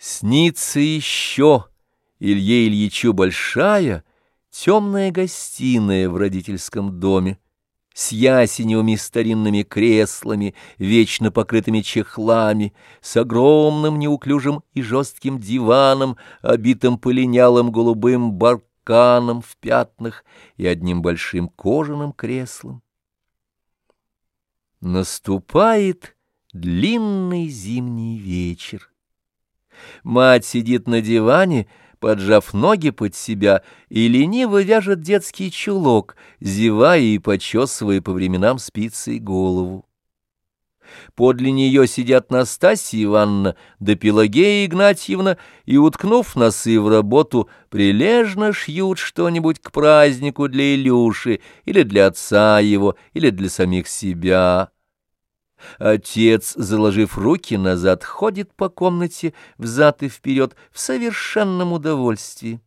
Снится еще Илье Ильичу большая, темная гостиная в родительском доме, с ясеневыми старинными креслами, вечно покрытыми чехлами, с огромным неуклюжим и жестким диваном, обитым полинялым голубым барканом в пятнах и одним большим кожаным креслом. Наступает длинный зимний вечер. Мать сидит на диване, поджав ноги под себя, и лениво вяжет детский чулок, зевая и почесывая по временам спицей голову. Подле нее сидят Настасья Ивановна да Пелагея Игнатьевна и, уткнув носы в работу, прилежно шьют что-нибудь к празднику для Илюши или для отца его, или для самих себя. Отец, заложив руки назад, ходит по комнате взад и вперед в совершенном удовольствии.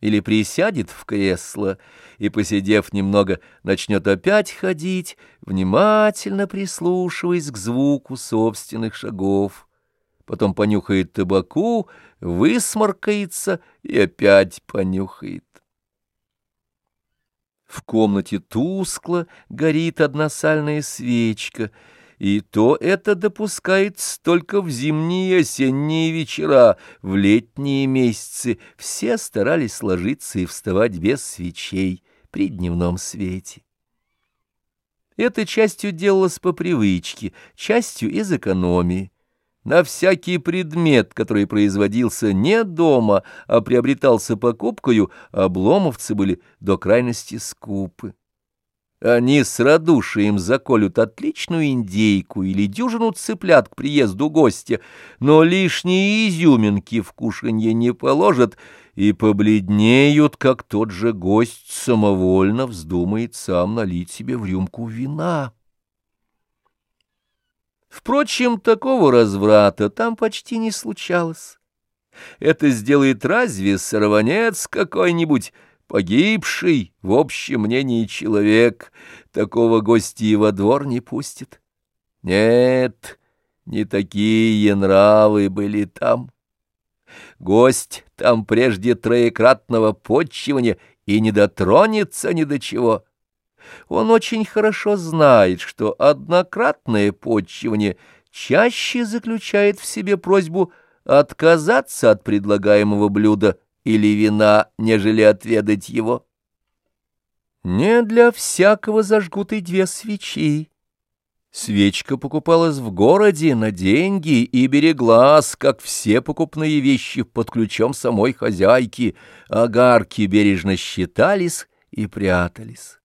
Или присядет в кресло и, посидев немного, начнет опять ходить, внимательно прислушиваясь к звуку собственных шагов. Потом понюхает табаку, высморкается и опять понюхает. В комнате тускло горит одна сальная свечка, и то это допускается только в зимние и осенние вечера, в летние месяцы все старались ложиться и вставать без свечей при дневном свете. Это частью делалось по привычке, частью из экономии. На всякий предмет, который производился не дома, а приобретался покупкою, обломовцы были до крайности скупы. Они с радушием заколют отличную индейку или дюжину цыплят к приезду гостя, но лишние изюминки в кушанье не положат и побледнеют, как тот же гость самовольно вздумает сам налить себе в рюмку вина. Впрочем, такого разврата там почти не случалось. Это сделает разве сорванец какой-нибудь, погибший, в общем мнении, человек, такого гостя во двор не пустит? Нет, не такие нравы были там. Гость там прежде троекратного подчивания и не дотронется ни до чего. Он очень хорошо знает, что однократное подчивание чаще заключает в себе просьбу отказаться от предлагаемого блюда или вина, нежели отведать его. Не для всякого зажгут и две свечи. Свечка покупалась в городе на деньги и береглась, как все покупные вещи, под ключом самой хозяйки. Огарки бережно считались и прятались.